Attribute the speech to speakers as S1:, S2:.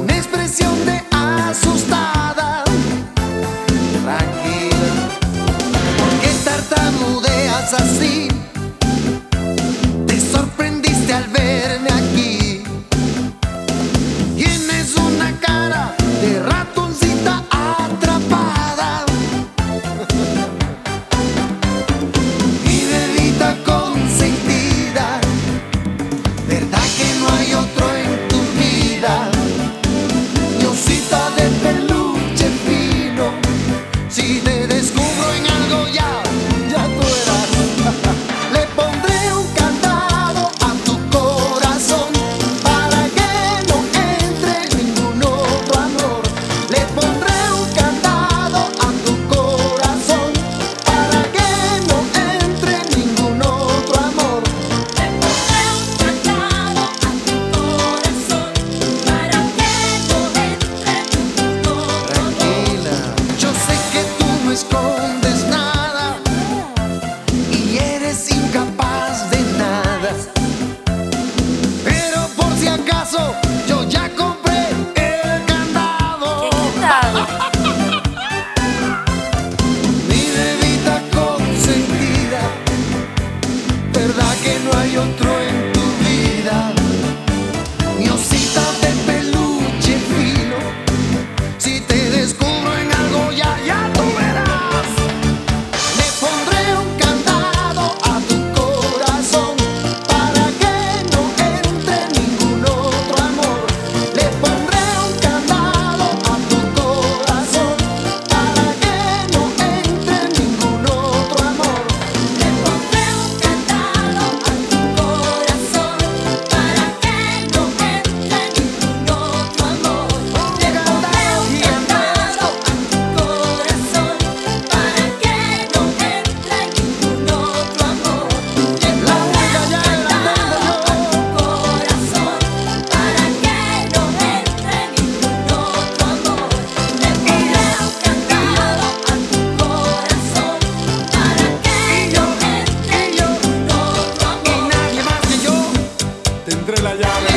S1: una expresión de asustada. Tranquila, ¿por qué tartamudeas así? Te sorprendiste al verme aquí. la llave.